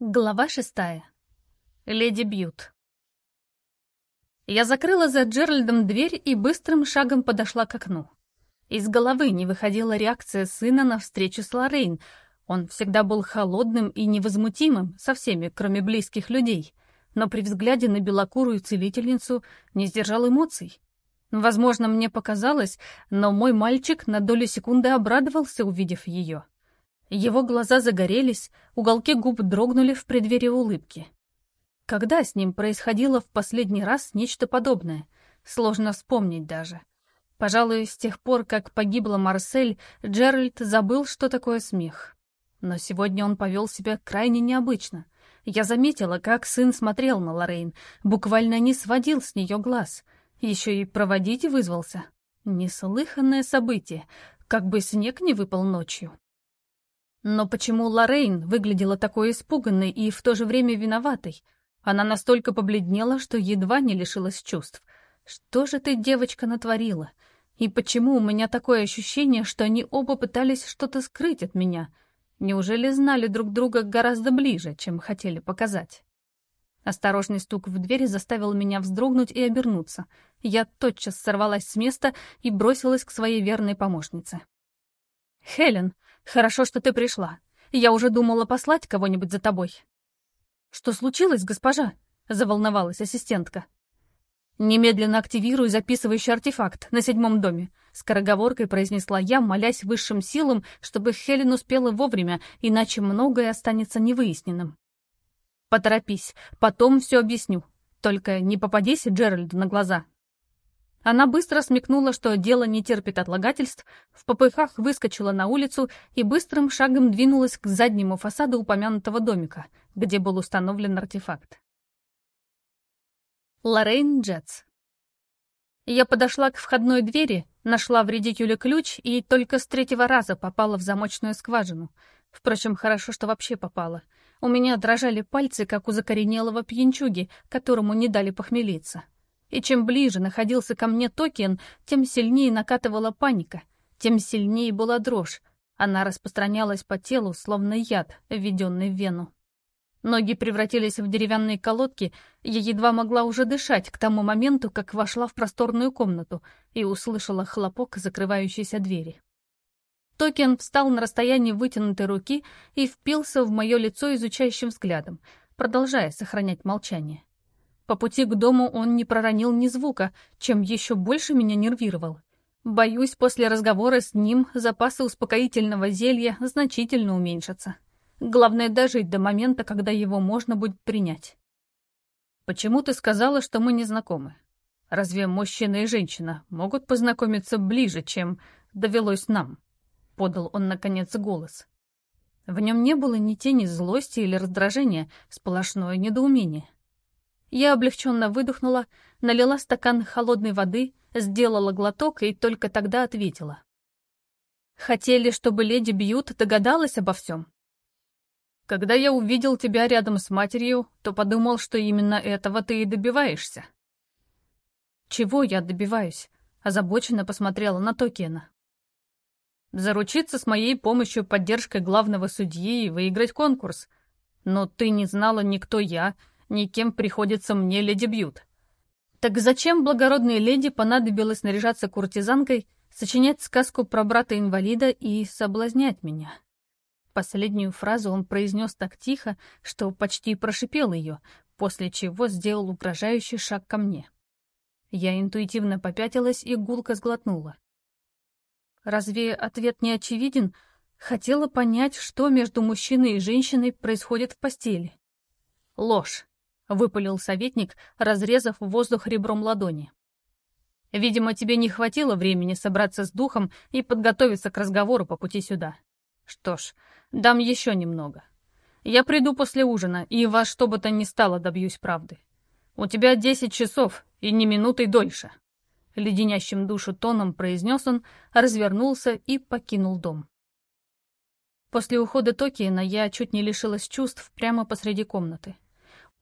Глава шестая. Леди Бьют. Я закрыла за Джеральдом дверь и быстрым шагом подошла к окну. Из головы не выходила реакция сына на встречу с Лоррейн. Он всегда был холодным и невозмутимым со всеми, кроме близких людей, но при взгляде на белокурую целительницу не сдержал эмоций. Возможно, мне показалось, но мой мальчик на долю секунды обрадовался, увидев ее. — его глаза загорелись, уголки губ дрогнули в преддверии улыбки. Когда с ним происходило в последний раз нечто подобное? Сложно вспомнить даже. Пожалуй, с тех пор, как погибла Марсель, Джеральд забыл, что такое смех. Но сегодня он повел себя крайне необычно. Я заметила, как сын смотрел на Лоррейн, буквально не сводил с нее глаз. Еще и проводить вызвался. Неслыханное событие, как бы снег не выпал ночью. Но почему Лоррейн выглядела такой испуганной и в то же время виноватой? Она настолько побледнела, что едва не лишилась чувств. Что же ты, девочка, натворила? И почему у меня такое ощущение, что они оба пытались что-то скрыть от меня? Неужели знали друг друга гораздо ближе, чем хотели показать? Осторожный стук в дверь заставил меня вздрогнуть и обернуться. Я тотчас сорвалась с места и бросилась к своей верной помощнице. «Хелен, хорошо, что ты пришла. Я уже думала послать кого-нибудь за тобой». «Что случилось, госпожа?» — заволновалась ассистентка. «Немедленно активируй записывающий артефакт на седьмом доме», — скороговоркой произнесла я, молясь высшим силам, чтобы Хелен успела вовремя, иначе многое останется невыясненным. «Поторопись, потом все объясню. Только не попадись Джеральду на глаза». Она быстро смекнула, что дело не терпит отлагательств, в попыхах выскочила на улицу и быстрым шагом двинулась к заднему фасаду упомянутого домика, где был установлен артефакт. Лоррейн Джетс Я подошла к входной двери, нашла в редикюле ключ и только с третьего раза попала в замочную скважину. Впрочем, хорошо, что вообще попала. У меня дрожали пальцы, как у закоренелого пьянчуги, которому не дали похмелиться. И чем ближе находился ко мне Токен, тем сильнее накатывала паника, тем сильнее была дрожь. Она распространялась по телу, словно яд, введенный в вену. Ноги превратились в деревянные колодки, я едва могла уже дышать к тому моменту, как вошла в просторную комнату и услышала хлопок закрывающейся двери. Токен встал на расстоянии вытянутой руки и впился в мое лицо изучающим взглядом, продолжая сохранять молчание. По пути к дому он не проронил ни звука, чем еще больше меня нервировал. Боюсь, после разговора с ним запасы успокоительного зелья значительно уменьшатся. Главное дожить до момента, когда его можно будет принять. «Почему ты сказала, что мы не знакомы? Разве мужчина и женщина могут познакомиться ближе, чем довелось нам?» — подал он, наконец, голос. В нем не было ни тени злости или раздражения, сплошное недоумение. Я облегченно выдохнула, налила стакан холодной воды, сделала глоток и только тогда ответила. «Хотели, чтобы леди Бьют догадалась обо всем?» «Когда я увидел тебя рядом с матерью, то подумал, что именно этого ты и добиваешься». «Чего я добиваюсь?» — озабоченно посмотрела на Токена. «Заручиться с моей помощью поддержкой главного судьи и выиграть конкурс. Но ты не знала ни кто я, никем приходится мне леди Бьют. Так зачем благородной леди понадобилось наряжаться куртизанкой, сочинять сказку про брата-инвалида и соблазнять меня? Последнюю фразу он произнес так тихо, что почти прошипел ее, после чего сделал угрожающий шаг ко мне. Я интуитивно попятилась и гулко сглотнула. Разве ответ не очевиден? Хотела понять, что между мужчиной и женщиной происходит в постели. Ложь. — выпалил советник, разрезав воздух ребром ладони. «Видимо, тебе не хватило времени собраться с духом и подготовиться к разговору по пути сюда. Что ж, дам еще немного. Я приду после ужина, и во что бы то ни стало добьюсь правды. У тебя десять часов, и не минутой дольше». Леденящим душу тоном произнес он, развернулся и покинул дом. После ухода Токиена я чуть не лишилась чувств прямо посреди комнаты.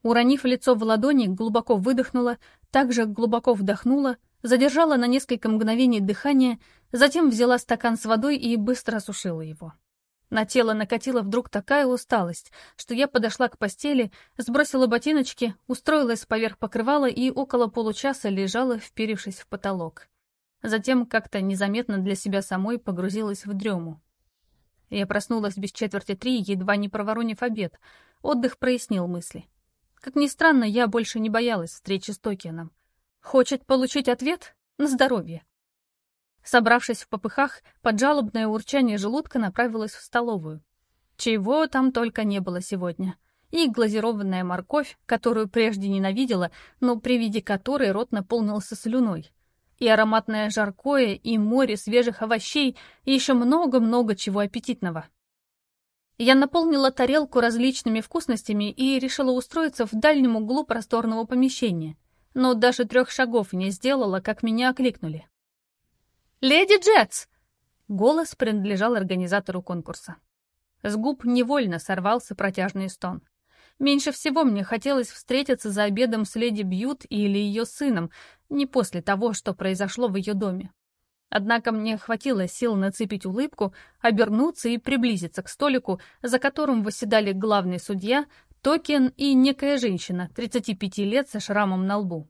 Уронив лицо в ладони, глубоко выдохнула, также глубоко вдохнула, задержала на несколько мгновений дыхание, затем взяла стакан с водой и быстро осушила его. На тело накатила вдруг такая усталость, что я подошла к постели, сбросила ботиночки, устроилась поверх покрывала и около получаса лежала, вперившись в потолок. Затем как-то незаметно для себя самой погрузилась в дрему. Я проснулась без четверти три, едва не проворонив обед. Отдых прояснил мысли. Как ни странно, я больше не боялась встречи с Токианом. Хочет получить ответ? На здоровье. Собравшись в попыхах, под жалобное урчание желудка направилась в столовую. Чего там только не было сегодня. И глазированная морковь, которую прежде ненавидела, но при виде которой рот наполнился слюной. И ароматное жаркое, и море свежих овощей, и еще много-много чего аппетитного. Я наполнила тарелку различными вкусностями и решила устроиться в дальнем углу просторного помещения. Но даже трех шагов не сделала, как меня окликнули. «Леди Джетс!» Голос принадлежал организатору конкурса. С губ невольно сорвался протяжный стон. Меньше всего мне хотелось встретиться за обедом с леди Бьют или ее сыном, не после того, что произошло в ее доме. Однако мне хватило сил нацепить улыбку, обернуться и приблизиться к столику, за которым восседали главный судья, Токен и некая женщина, 35 лет со шрамом на лбу.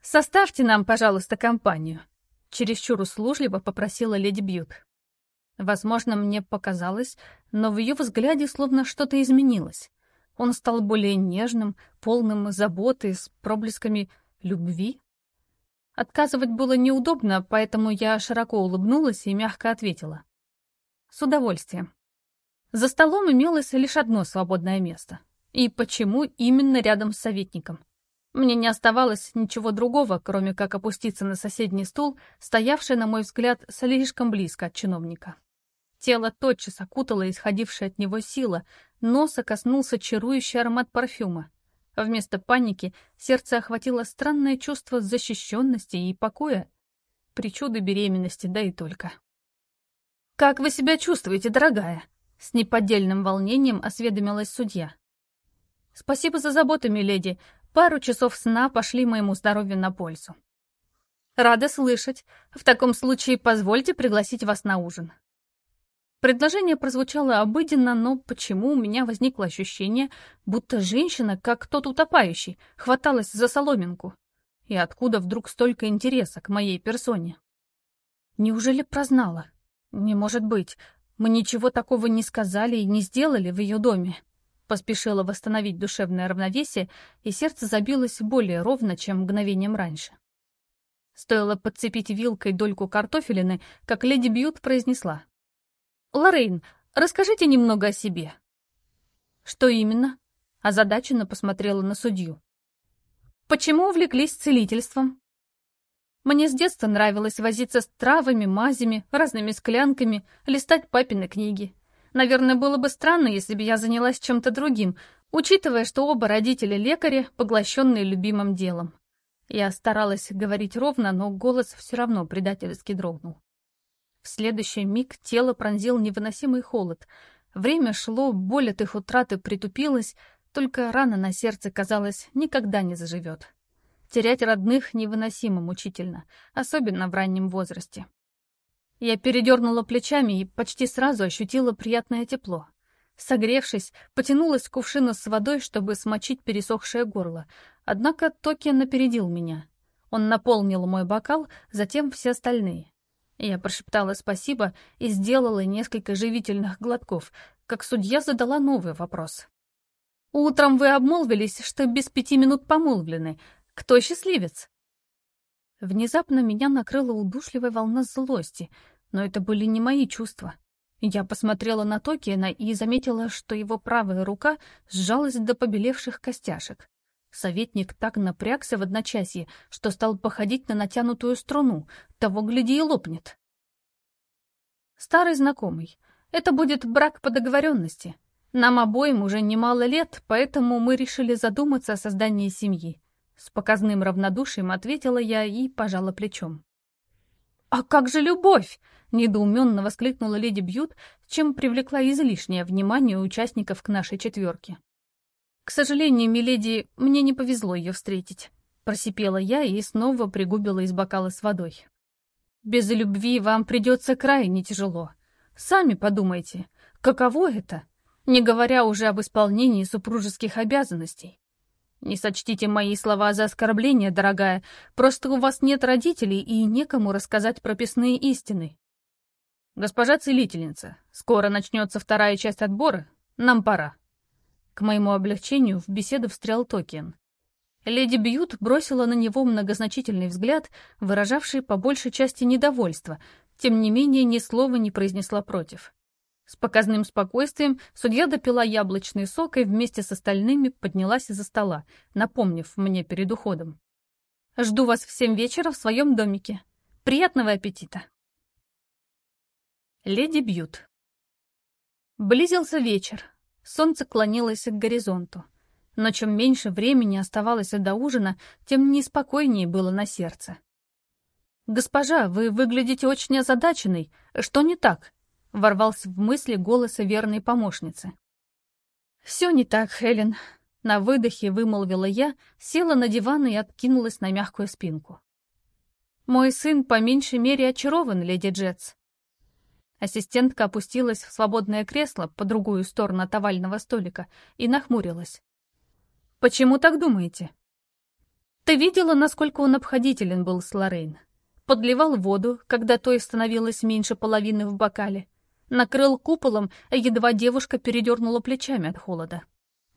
«Составьте нам, пожалуйста, компанию», Чересчур услужливо попросила леди Бьют. Возможно, мне показалось, но в ее взгляде словно что-то изменилось. Он стал более нежным, полным заботы, с проблесками любви. Отказывать было неудобно, поэтому я широко улыбнулась и мягко ответила. С удовольствием. За столом имелось лишь одно свободное место. И почему именно рядом с советником? Мне не оставалось ничего другого, кроме как опуститься на соседний стул, стоявший, на мой взгляд, слишком близко от чиновника. Тело тотчас окутало исходившая от него сила, носа коснулся чарующий аромат парфюма. Вместо паники сердце охватило странное чувство защищенности и покоя. Причуды беременности, да и только. «Как вы себя чувствуете, дорогая?» С неподдельным волнением осведомилась судья. «Спасибо за заботу, миледи. Пару часов сна пошли моему здоровью на пользу. Рада слышать. В таком случае позвольте пригласить вас на ужин. Предложение прозвучало обыденно, но почему у меня возникло ощущение, будто женщина, как тот утопающий, хваталась за соломинку? И откуда вдруг столько интереса к моей персоне? Неужели прознала? Не может быть. Мы ничего такого не сказали и не сделали в ее доме. Поспешила восстановить душевное равновесие, и сердце забилось более ровно, чем мгновением раньше. Стоило подцепить вилкой дольку картофелины, как леди Бьют произнесла. «Лоррейн, расскажите немного о себе». «Что именно?» Озадаченно посмотрела на судью. «Почему увлеклись целительством?» Мне с детства нравилось возиться с травами, мазями, разными склянками, листать папины книги. Наверное, было бы странно, если бы я занялась чем-то другим, учитывая, что оба родители лекари, поглощенные любимым делом. Я старалась говорить ровно, но голос все равно предательски дрогнул. В следующий миг тело пронзил невыносимый холод. Время шло, боль от их утраты притупилась, только рана на сердце, казалось, никогда не заживет. Терять родных невыносимо мучительно, особенно в раннем возрасте. Я передернула плечами и почти сразу ощутила приятное тепло. Согревшись, потянулась к кувшину с водой, чтобы смочить пересохшее горло. Однако Токиан напередил меня. Он наполнил мой бокал, затем все остальные. Я прошептала спасибо и сделала несколько живительных глотков, как судья задала новый вопрос. «Утром вы обмолвились, что без пяти минут помолвлены. Кто счастливец?» Внезапно меня накрыла удушливая волна злости — но это были не мои чувства. Я посмотрела на Токиена и заметила, что его правая рука сжалась до побелевших костяшек. Советник так напрягся в одночасье, что стал походить на натянутую струну, того гляди и лопнет. Старый знакомый. Это будет брак по договоренности. Нам обоим уже немало лет, поэтому мы решили задуматься о создании семьи. С показным равнодушием ответила я и пожала плечом. «А как же любовь?» — недоуменно воскликнула леди Бьют, чем привлекла излишнее внимание участников к нашей четверке. «К сожалению, миледи, мне не повезло ее встретить», — просипела я и снова пригубила из бокала с водой. «Без любви вам придется крайне тяжело. Сами подумайте, Каково это? Не говоря уже об исполнении супружеских обязанностей. Не сочтите мои слова за оскорбление, дорогая, просто у вас нет родителей и некому рассказать прописные истины. Госпожа целительница, скоро начнется вторая часть отбора, нам пора. К моему облегчению в беседу встрял Токиен. Леди Бьют бросила на него многозначительный взгляд, выражавший по большей части недовольство, тем не менее ни слова не произнесла против. С показным спокойствием судья допила яблочный сок и вместе с остальными поднялась из-за стола, напомнив мне перед уходом. «Жду вас в семь вечера в своем домике. Приятного аппетита!» Леди Бьют Близился вечер. Солнце клонилось к горизонту. Но чем меньше времени оставалось до ужина, тем неспокойнее было на сердце. «Госпожа, вы выглядите очень озадаченной. Что не так?» ворвался в мысли голоса верной помощницы. «Все не так, Хелен», — на выдохе вымолвила я, села на диван и откинулась на мягкую спинку. «Мой сын по меньшей мере очарован, леди Джетс». Ассистентка опустилась в свободное кресло по другую сторону от овального столика и нахмурилась. «Почему так думаете?» «Ты видела, насколько он обходителен был с Лоррейн? Подливал воду, когда той становилось меньше половины в бокале, накрыл куполом, едва девушка передернула плечами от холода.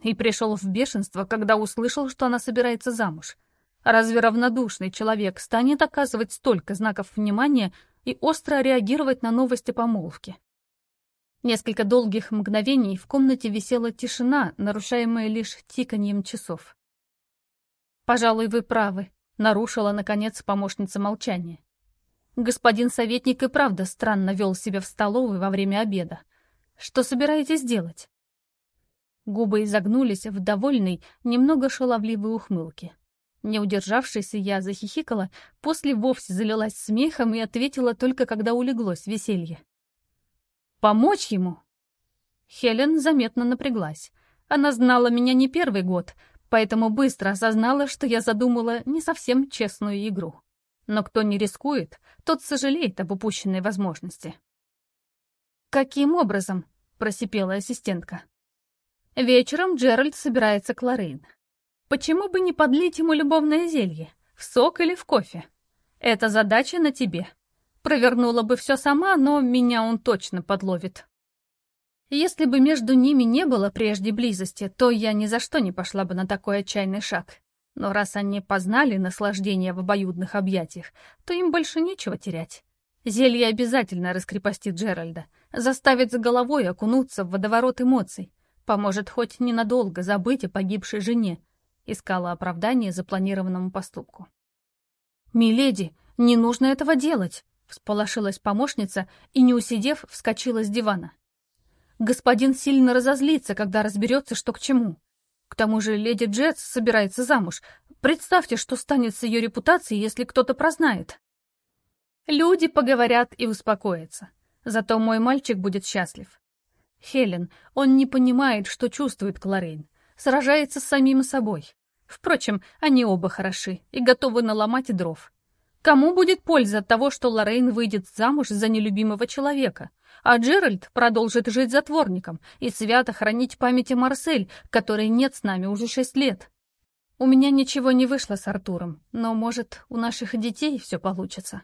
И пришел в бешенство, когда услышал, что она собирается замуж. Разве равнодушный человек станет оказывать столько знаков внимания и остро реагировать на новости помолвки? Несколько долгих мгновений в комнате висела тишина, нарушаемая лишь тиканьем часов. «Пожалуй, вы правы», — нарушила, наконец, помощница молчания. Господин советник и правда странно вел себя в столовой во время обеда. Что собираетесь делать? Губы изогнулись в довольной, немного шаловливой ухмылке. Не удержавшись, я захихикала, после вовсе залилась смехом и ответила только, когда улеглось веселье. «Помочь ему?» Хелен заметно напряглась. Она знала меня не первый год, поэтому быстро осознала, что я задумала не совсем честную игру. Но кто не рискует, тот сожалеет об упущенной возможности. «Каким образом?» — просипела ассистентка. «Вечером Джеральд собирается к Лоррейн. Почему бы не подлить ему любовное зелье? В сок или в кофе? Эта задача на тебе. Провернула бы все сама, но меня он точно подловит». Если бы между ними не было прежде близости, то я ни за что не пошла бы на такой отчаянный шаг. Но раз они познали наслаждение в обоюдных объятиях, то им больше нечего терять. Зелье обязательно раскрепостит Джеральда, заставит за головой окунуться в водоворот эмоций, поможет хоть ненадолго забыть о погибшей жене, искала оправдание запланированному поступку. «Миледи, не нужно этого делать!» — всполошилась помощница и, не усидев, вскочила с дивана. «Господин сильно разозлится, когда разберется, что к чему. К тому же леди Джетс собирается замуж. Представьте, что станет с ее репутацией, если кто-то прознает. Люди поговорят и успокоятся. Зато мой мальчик будет счастлив. Хелен, он не понимает, что чувствует Кларейн. Сражается с самим собой. Впрочем, они оба хороши и готовы наломать дров. Кому будет польза от того, что Лоррейн выйдет замуж за нелюбимого человека, а Джеральд продолжит жить затворником и свято хранить память о Марсель, которой нет с нами уже шесть лет? У меня ничего не вышло с Артуром, но, может, у наших детей все получится.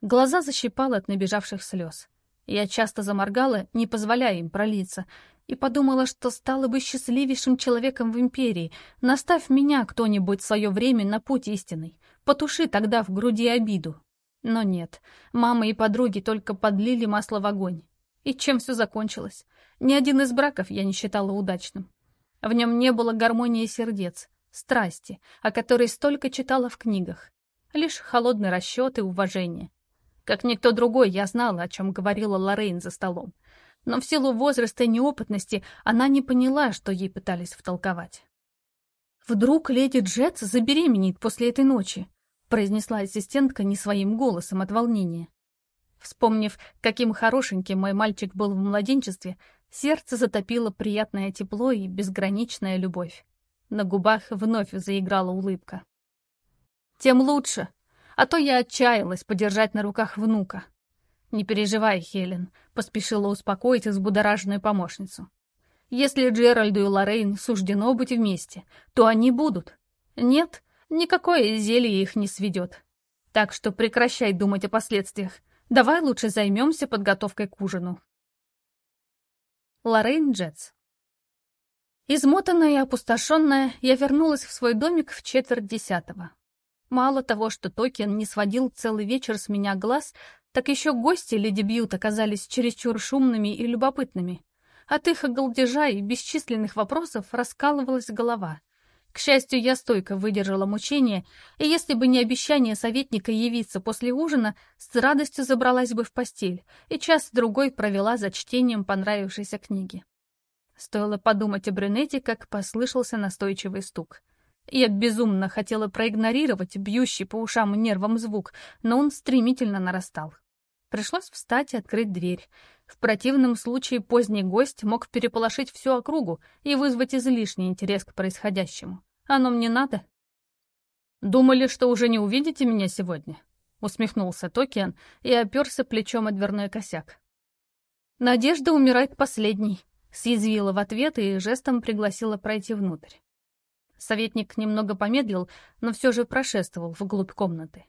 Глаза защипало от набежавших слез. Я часто заморгала, не позволяя им пролиться, и подумала, что стала бы счастливейшим человеком в империи, наставь меня кто-нибудь в свое время на путь истинный, потуши тогда в груди обиду. Но нет, мама и подруги только подлили масло в огонь. И чем все закончилось? Ни один из браков я не считала удачным. В нем не было гармонии сердец, страсти, о которой столько читала в книгах. Лишь холодный расчет и уважение. Как никто другой, я знала, о чем говорила Лоррейн за столом но в силу возраста и неопытности она не поняла, что ей пытались втолковать. «Вдруг леди Джетс забеременеет после этой ночи?» произнесла ассистентка не своим голосом от волнения. Вспомнив, каким хорошеньким мой мальчик был в младенчестве, сердце затопило приятное тепло и безграничная любовь. На губах вновь заиграла улыбка. «Тем лучше, а то я отчаялась подержать на руках внука. «Не переживай, Хелен», — поспешила успокоить взбудораженную помощницу. «Если Джеральду и Лоррейн суждено быть вместе, то они будут. Нет, никакое зелье их не сведет. Так что прекращай думать о последствиях. Давай лучше займемся подготовкой к ужину». Лоррейн Джетс Измотанная и опустошенная, я вернулась в свой домик в четверть десятого. Мало того, что Токен не сводил целый вечер с меня глаз, так еще гости Леди Бьют оказались чересчур шумными и любопытными. От их галдежа и бесчисленных вопросов раскалывалась голова. К счастью, я стойко выдержала мучение, и если бы не обещание советника явиться после ужина, с радостью забралась бы в постель и час-другой провела за чтением понравившейся книги. Стоило подумать о брюнете, как послышался настойчивый стук. Я безумно хотела проигнорировать бьющий по ушам и нервам звук, но он стремительно нарастал. Пришлось встать и открыть дверь. В противном случае поздний гость мог переполошить всю округу и вызвать излишний интерес к происходящему. Оно мне надо? «Думали, что уже не увидите меня сегодня?» — усмехнулся Токиан и оперся плечом о дверной косяк. «Надежда умирает последней», Съязвила в ответ и жестом пригласила пройти внутрь. Советник немного помедлил, но все же прошествовал вглубь комнаты.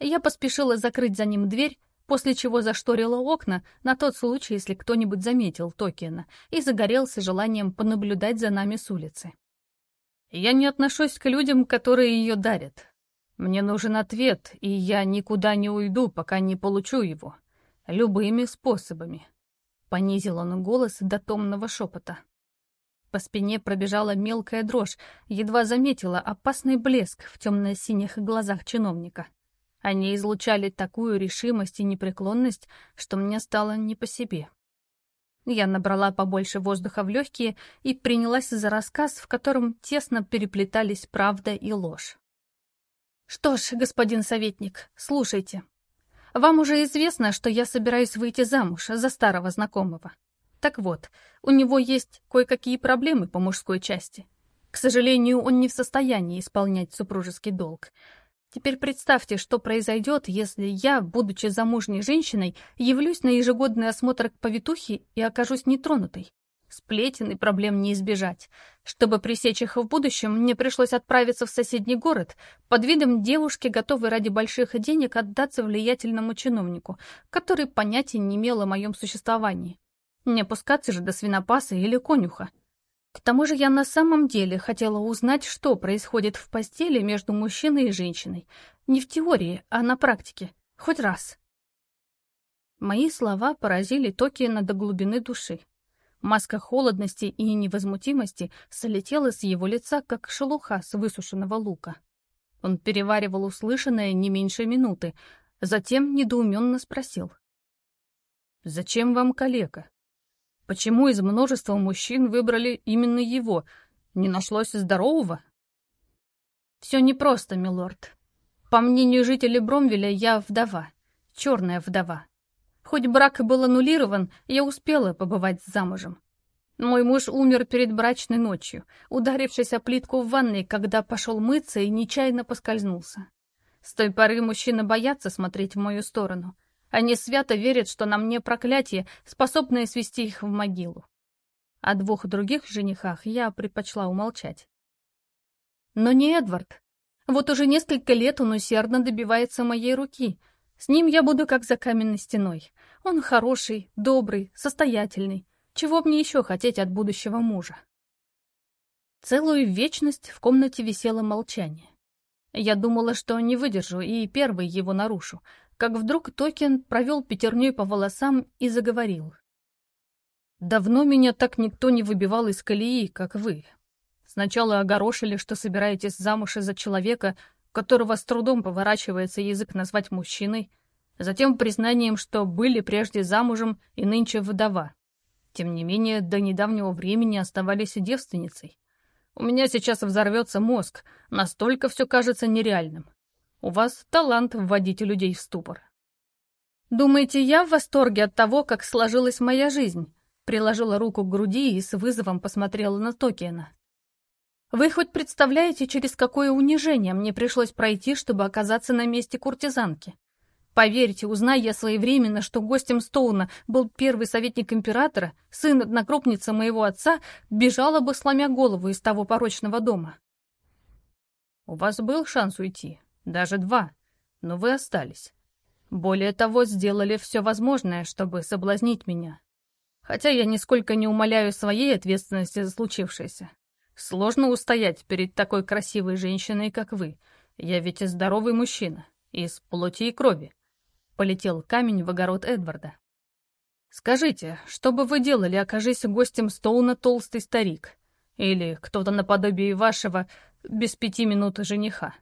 Я поспешила закрыть за ним дверь, после чего зашторила окна на тот случай, если кто-нибудь заметил Токиена и загорелся желанием понаблюдать за нами с улицы. Я не отношусь к людям, которые ее дарят. Мне нужен ответ, и я никуда не уйду, пока не получу его. Любыми способами. Понизил он голос до томного шепота. По спине пробежала мелкая дрожь, едва заметила опасный блеск в темно-синих глазах чиновника. Они излучали такую решимость и непреклонность, что мне стало не по себе. Я набрала побольше воздуха в легкие и принялась за рассказ, в котором тесно переплетались правда и ложь. «Что ж, господин советник, слушайте. Вам уже известно, что я собираюсь выйти замуж за старого знакомого. Так вот, у него есть кое-какие проблемы по мужской части. К сожалению, он не в состоянии исполнять супружеский долг. Теперь представьте, что произойдет, если я, будучи замужней женщиной, явлюсь на ежегодный осмотр к повитухе и окажусь нетронутой. Сплетен и проблем не избежать. Чтобы пресечь их в будущем, мне пришлось отправиться в соседний город под видом девушки, готовой ради больших денег отдаться влиятельному чиновнику, который понятия не имел о моем существовании. Не опускаться же до свинопаса или конюха. К тому же я на самом деле хотела узнать, что происходит в постели между мужчиной и женщиной. Не в теории, а на практике. Хоть раз. Мои слова поразили Токиена до глубины души. Маска холодности и невозмутимости слетела с его лица, как шелуха с высушенного лука. Он переваривал услышанное не меньше минуты, затем недоуменно спросил. «Зачем вам калека? Почему из множества мужчин выбрали именно его? Не нашлось здорового?» «Все непросто, милорд. По мнению жителей Бромвеля, я вдова, черная вдова. Хоть брак и был аннулирован, я успела побывать замужем. Мой муж умер перед брачной ночью, ударившись о плитку в ванной, когда пошел мыться и нечаянно поскользнулся. С той поры мужчины боятся смотреть в мою сторону. Они свято верят, что на мне проклятие, способное свести их в могилу. О двух других женихах я предпочла умолчать. Но не Эдвард. Вот уже несколько лет он усердно добивается моей руки — с ним я буду как за каменной стеной. Он хороший, добрый, состоятельный. Чего мне еще хотеть от будущего мужа? Целую вечность в комнате висело молчание. Я думала, что не выдержу и первый его нарушу, как вдруг Токен провел пятерней по волосам и заговорил. «Давно меня так никто не выбивал из колеи, как вы. Сначала огорошили, что собираетесь замуж из-за человека, которого с трудом поворачивается язык назвать мужчиной, затем признанием, что были прежде замужем и нынче вдова. Тем не менее, до недавнего времени оставались девственницей. У меня сейчас взорвется мозг, настолько все кажется нереальным. У вас талант вводить людей в ступор. Думаете, я в восторге от того, как сложилась моя жизнь? Приложила руку к груди и с вызовом посмотрела на Токиена. Вы хоть представляете, через какое унижение мне пришлось пройти, чтобы оказаться на месте куртизанки? Поверьте, узнай я своевременно, что гостем Стоуна был первый советник императора, сын однокропницы моего отца, бежала бы, сломя голову из того порочного дома. У вас был шанс уйти, даже два, но вы остались. Более того, сделали все возможное, чтобы соблазнить меня. Хотя я нисколько не умоляю своей ответственности за случившееся. Сложно устоять перед такой красивой женщиной, как вы. Я ведь и здоровый мужчина, из плоти и крови. Полетел камень в огород Эдварда. «Скажите, что бы вы делали, окажись гостем Стоуна толстый старик? Или кто-то наподобие вашего без пяти минут жениха?»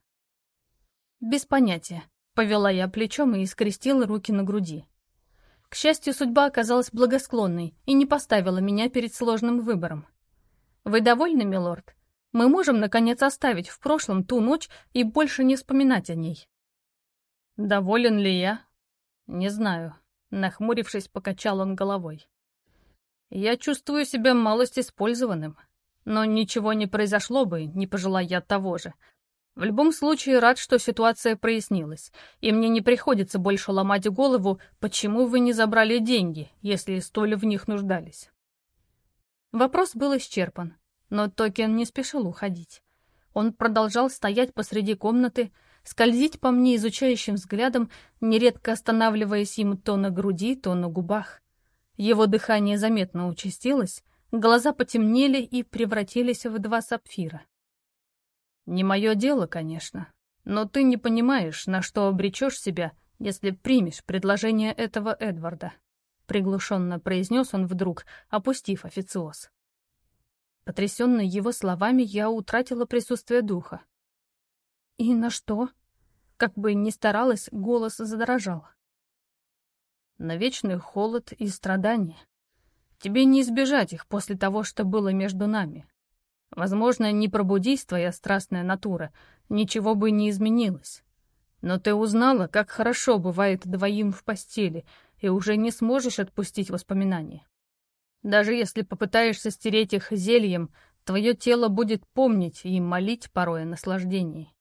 «Без понятия», — повела я плечом и скрестила руки на груди. К счастью, судьба оказалась благосклонной и не поставила меня перед сложным выбором. «Вы довольны, милорд? Мы можем, наконец, оставить в прошлом ту ночь и больше не вспоминать о ней». «Доволен ли я?» «Не знаю», — нахмурившись, покачал он головой. «Я чувствую себя малость использованным, но ничего не произошло бы, не пожелая того же. В любом случае, рад, что ситуация прояснилась, и мне не приходится больше ломать голову, почему вы не забрали деньги, если столь в них нуждались». Вопрос был исчерпан, но Токен не спешил уходить. Он продолжал стоять посреди комнаты, скользить по мне изучающим взглядом, нередко останавливаясь им то на груди, то на губах. Его дыхание заметно участилось, глаза потемнели и превратились в два сапфира. «Не мое дело, конечно, но ты не понимаешь, на что обречешь себя, если примешь предложение этого Эдварда», — приглушенно произнес он вдруг, опустив официоз. Потрясенная его словами, я утратила присутствие духа. «И на что?» Как бы ни старалась, голос задрожал. «На вечный холод и страдания. Тебе не избежать их после того, что было между нами. Возможно, не пробудись твоя страстная натура, ничего бы не изменилось. Но ты узнала, как хорошо бывает двоим в постели, и уже не сможешь отпустить воспоминания. Даже если попытаешься стереть их зельем, твое тело будет помнить и молить порой о наслаждении.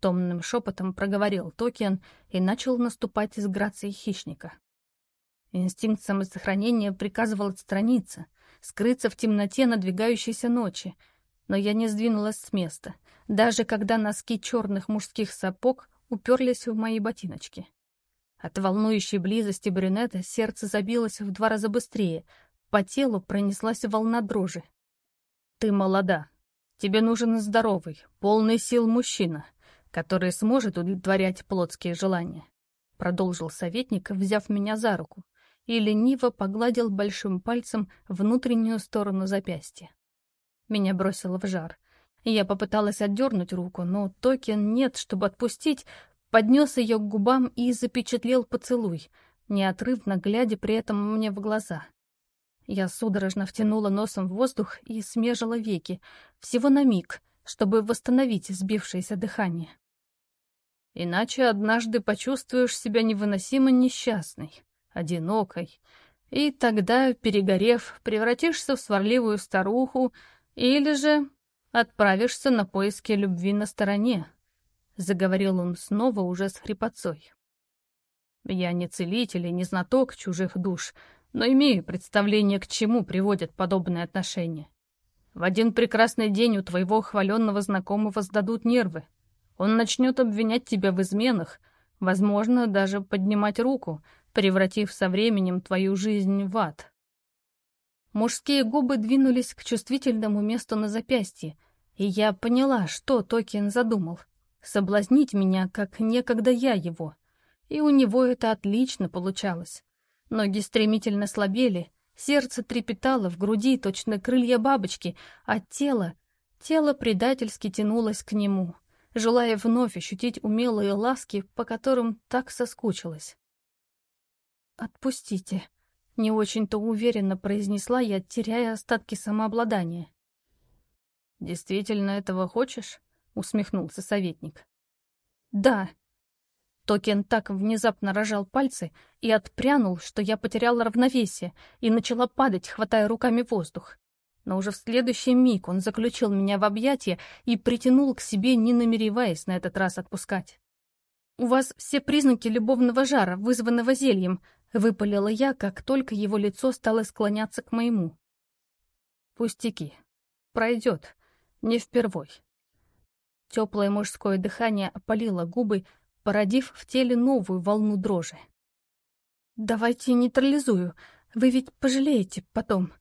Томным шепотом проговорил Токен и начал наступать с грацией хищника. Инстинкт самосохранения приказывал отстраниться, скрыться в темноте надвигающейся ночи, но я не сдвинулась с места, даже когда носки черных мужских сапог уперлись в мои ботиночки. От волнующей близости брюнета сердце забилось в два раза быстрее, по телу пронеслась волна дрожи. «Ты молода. Тебе нужен здоровый, полный сил мужчина, который сможет удовлетворять плотские желания», — продолжил советник, взяв меня за руку, и лениво погладил большим пальцем внутреннюю сторону запястья. Меня бросило в жар. Я попыталась отдернуть руку, но токен нет, чтобы отпустить, поднес ее к губам и запечатлел поцелуй, неотрывно глядя при этом мне в глаза. Я судорожно втянула носом в воздух и смежила веки, всего на миг, чтобы восстановить сбившееся дыхание. Иначе однажды почувствуешь себя невыносимо несчастной, одинокой, и тогда, перегорев, превратишься в сварливую старуху, или же отправишься на поиски любви на стороне, — заговорил он снова уже с хрипотцой. Я не целитель и не знаток чужих душ, но имею представление, к чему приводят подобные отношения. В один прекрасный день у твоего хваленного знакомого сдадут нервы. Он начнет обвинять тебя в изменах, возможно, даже поднимать руку, превратив со временем твою жизнь в ад. Мужские губы двинулись к чувствительному месту на запястье, и я поняла, что Токин задумал. Соблазнить меня, как некогда я его. И у него это отлично получалось. Ноги стремительно слабели, сердце трепетало в груди, точно крылья бабочки, а тело... Тело предательски тянулось к нему, желая вновь ощутить умелые ласки, по которым так соскучилась. «Отпустите», не очень-то уверенно произнесла я, теряя остатки самообладания. «Действительно этого хочешь?» — усмехнулся советник. «Да». Токен так внезапно рожал пальцы и отпрянул, что я потеряла равновесие и начала падать, хватая руками воздух. Но уже в следующий миг он заключил меня в объятия и притянул к себе, не намереваясь на этот раз отпускать. у вас все признаки любовного жара, вызванного зельем», — выпалила я, как только его лицо стало склоняться к моему. «Пустяки. Пройдет. Не впервой». Теплое мужское дыхание опалило губы, породив в теле новую волну дрожи. «Давайте нейтрализую. Вы ведь пожалеете потом».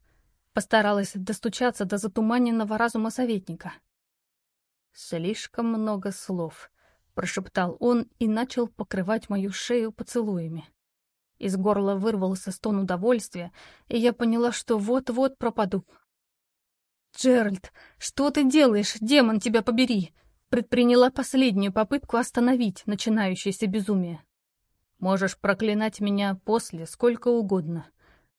Постаралась достучаться до затуманенного разума советника. «Слишком много слов», — прошептал он и начал покрывать мою шею поцелуями. Из горла вырвался стон удовольствия, и я поняла, что вот-вот пропаду. «Джеральд, что ты делаешь? Демон тебя побери!» Предприняла последнюю попытку остановить начинающееся безумие. «Можешь проклинать меня после сколько угодно,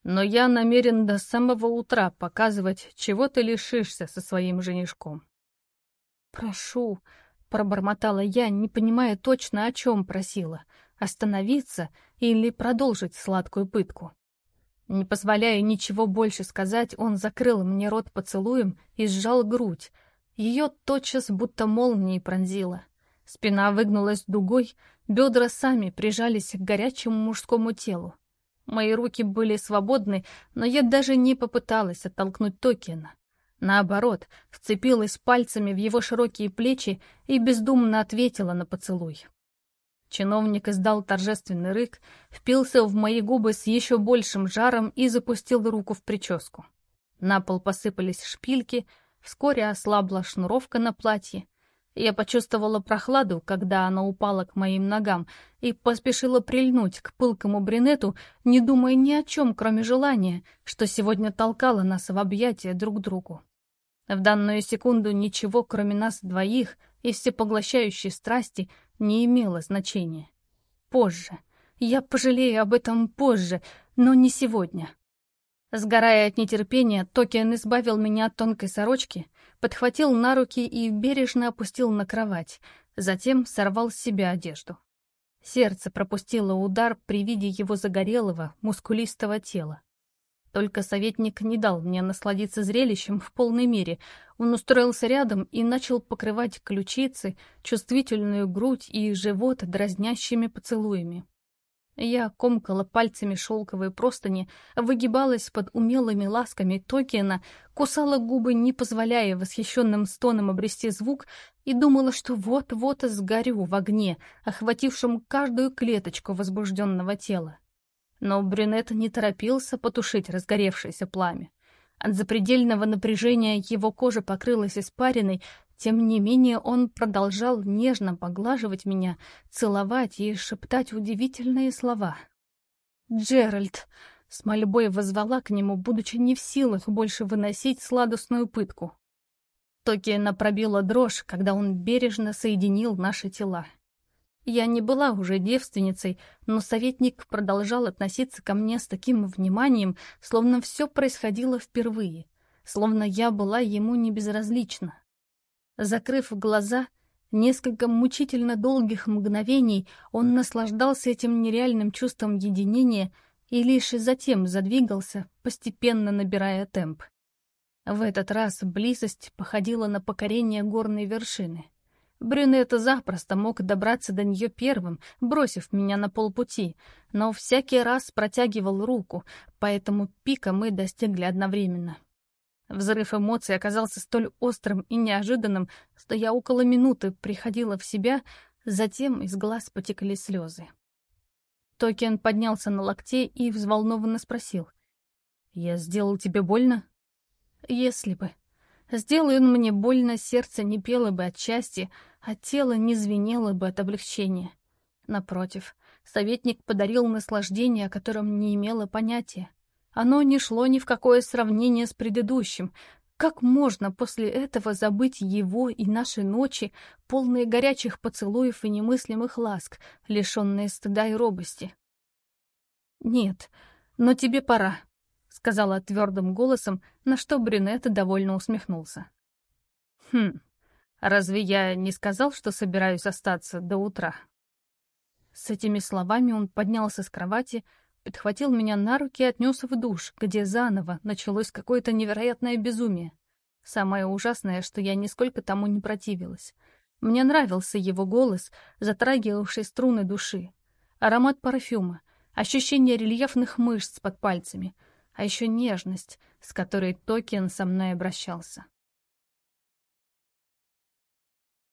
но я намерен до самого утра показывать, чего ты лишишься со своим женишком». «Прошу», — пробормотала я, не понимая точно, о чем просила — остановиться или продолжить сладкую пытку. Не позволяя ничего больше сказать, он закрыл мне рот поцелуем и сжал грудь. Ее тотчас будто молнией пронзило. Спина выгнулась дугой, бедра сами прижались к горячему мужскому телу. Мои руки были свободны, но я даже не попыталась оттолкнуть Токиена. Наоборот, вцепилась пальцами в его широкие плечи и бездумно ответила на поцелуй. Чиновник издал торжественный рык, впился в мои губы с еще большим жаром и запустил руку в прическу. На пол посыпались шпильки, вскоре ослабла шнуровка на платье. Я почувствовала прохладу, когда она упала к моим ногам, и поспешила прильнуть к пылкому брюнету, не думая ни о чем, кроме желания, что сегодня толкало нас в объятия друг другу. В данную секунду ничего, кроме нас двоих и всепоглощающей страсти, не имело значения. Позже. Я пожалею об этом позже, но не сегодня. Сгорая от нетерпения, Токиан избавил меня от тонкой сорочки, подхватил на руки и бережно опустил на кровать, затем сорвал с себя одежду. Сердце пропустило удар при виде его загорелого, мускулистого тела. Только советник не дал мне насладиться зрелищем в полной мере. Он устроился рядом и начал покрывать ключицы, чувствительную грудь и живот дразнящими поцелуями. Я комкала пальцами шелковые простыни, выгибалась под умелыми ласками Токиена, кусала губы, не позволяя восхищенным стонам обрести звук, и думала, что вот-вот сгорю в огне, охватившем каждую клеточку возбужденного тела. Но брюнет не торопился потушить разгоревшееся пламя. От запредельного напряжения его кожа покрылась испариной, тем не менее он продолжал нежно поглаживать меня, целовать и шептать удивительные слова. «Джеральд!» — с мольбой возвала к нему, будучи не в силах больше выносить сладостную пытку. Токиена пробила дрожь, когда он бережно соединил наши тела. Я не была уже девственницей, но советник продолжал относиться ко мне с таким вниманием, словно все происходило впервые, словно я была ему не безразлична. Закрыв глаза, несколько мучительно долгих мгновений он наслаждался этим нереальным чувством единения и лишь затем задвигался, постепенно набирая темп. В этот раз близость походила на покорение горной вершины — Брюнет запросто мог добраться до нее первым, бросив меня на полпути, но всякий раз протягивал руку, поэтому пика мы достигли одновременно. Взрыв эмоций оказался столь острым и неожиданным, что я около минуты приходила в себя, затем из глаз потекли слезы. Токен поднялся на локте и взволнованно спросил. «Я сделал тебе больно?» «Если бы», Сделай он мне больно, сердце не пело бы от счастья, а тело не звенело бы от облегчения. Напротив, советник подарил наслаждение, о котором не имело понятия. Оно не шло ни в какое сравнение с предыдущим. Как можно после этого забыть его и наши ночи, полные горячих поцелуев и немыслимых ласк, лишенные стыда и робости? «Нет, но тебе пора», сказала твердым голосом, на что брюнет довольно усмехнулся. «Хм, разве я не сказал, что собираюсь остаться до утра?» С этими словами он поднялся с кровати, подхватил меня на руки и отнес в душ, где заново началось какое-то невероятное безумие. Самое ужасное, что я нисколько тому не противилась. Мне нравился его голос, затрагивавший струны души, аромат парфюма, ощущение рельефных мышц под пальцами, а еще нежность, с которой Токен со мной обращался.